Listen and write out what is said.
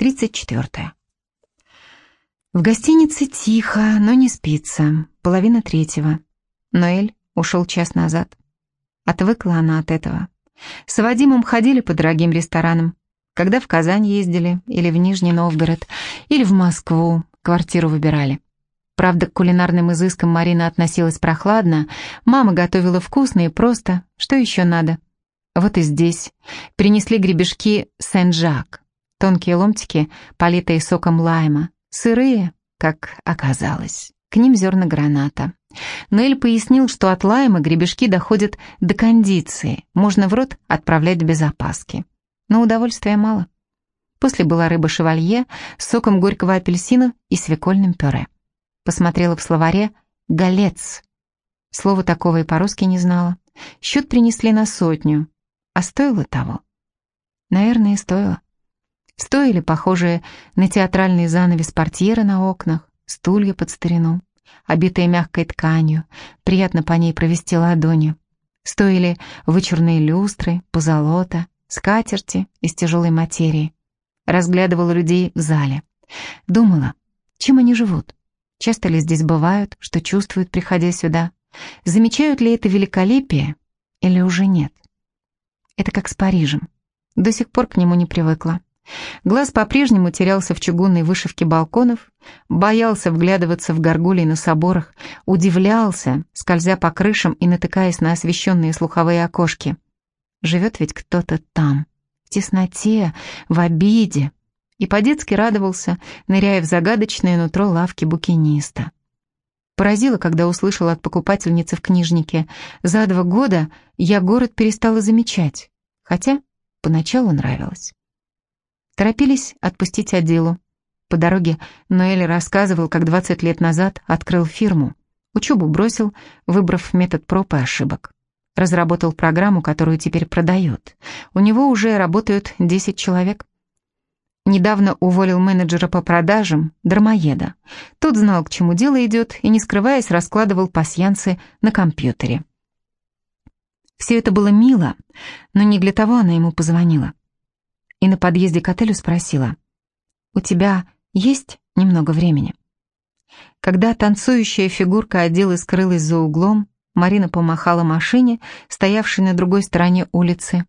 34. В гостинице тихо, но не спится. Половина третьего. Ноэль ушел час назад. Отвыкла она от этого. С Вадимом ходили по дорогим ресторанам. Когда в Казань ездили, или в Нижний Новгород, или в Москву, квартиру выбирали. Правда, к кулинарным изыскам Марина относилась прохладно, мама готовила вкусно и просто, что еще надо. Вот и здесь принесли гребешки Сен-Жак, Тонкие ломтики, политые соком лайма, сырые, как оказалось. К ним зерна граната. Ноэль пояснил, что от лайма гребешки доходят до кондиции, можно в рот отправлять без опаски. Но удовольствия мало. После была рыба шевалье с соком горького апельсина и свекольным пюре. Посмотрела в словаре «галец». Слова такого и по-русски не знала. Счет принесли на сотню. А стоило того? Наверное, стоило. Стоили похожие на театральный занавес портьеры на окнах, стулья под старину, обитые мягкой тканью, приятно по ней провести ладонью. Стоили вычурные люстры, позолота, скатерти из тяжелой материи. Разглядывала людей в зале. Думала, чем они живут? Часто ли здесь бывают, что чувствуют, приходя сюда? Замечают ли это великолепие или уже нет? Это как с Парижем. До сих пор к нему не привыкла. Глаз по-прежнему терялся в чугунной вышивке балконов, боялся вглядываться в горгулей на соборах, удивлялся, скользя по крышам и натыкаясь на освещенные слуховые окошки. Живет ведь кто-то там, в тесноте, в обиде. И по-детски радовался, ныряя в загадочное нутро лавки букиниста. Поразило, когда услышала от покупательницы в книжнике. За два года я город перестала замечать, хотя поначалу нравилось. Торопились отпустить отделу. По дороге Ноэль рассказывал, как 20 лет назад открыл фирму. Учебу бросил, выбрав метод проб и ошибок. Разработал программу, которую теперь продает. У него уже работают 10 человек. Недавно уволил менеджера по продажам, дармоеда. Тот знал, к чему дело идет, и, не скрываясь, раскладывал пасьянцы на компьютере. Все это было мило, но не для того она ему позвонила и на подъезде к отелю спросила, «У тебя есть немного времени?» Когда танцующая фигурка одела скрылась за углом, Марина помахала машине, стоявшей на другой стороне улицы,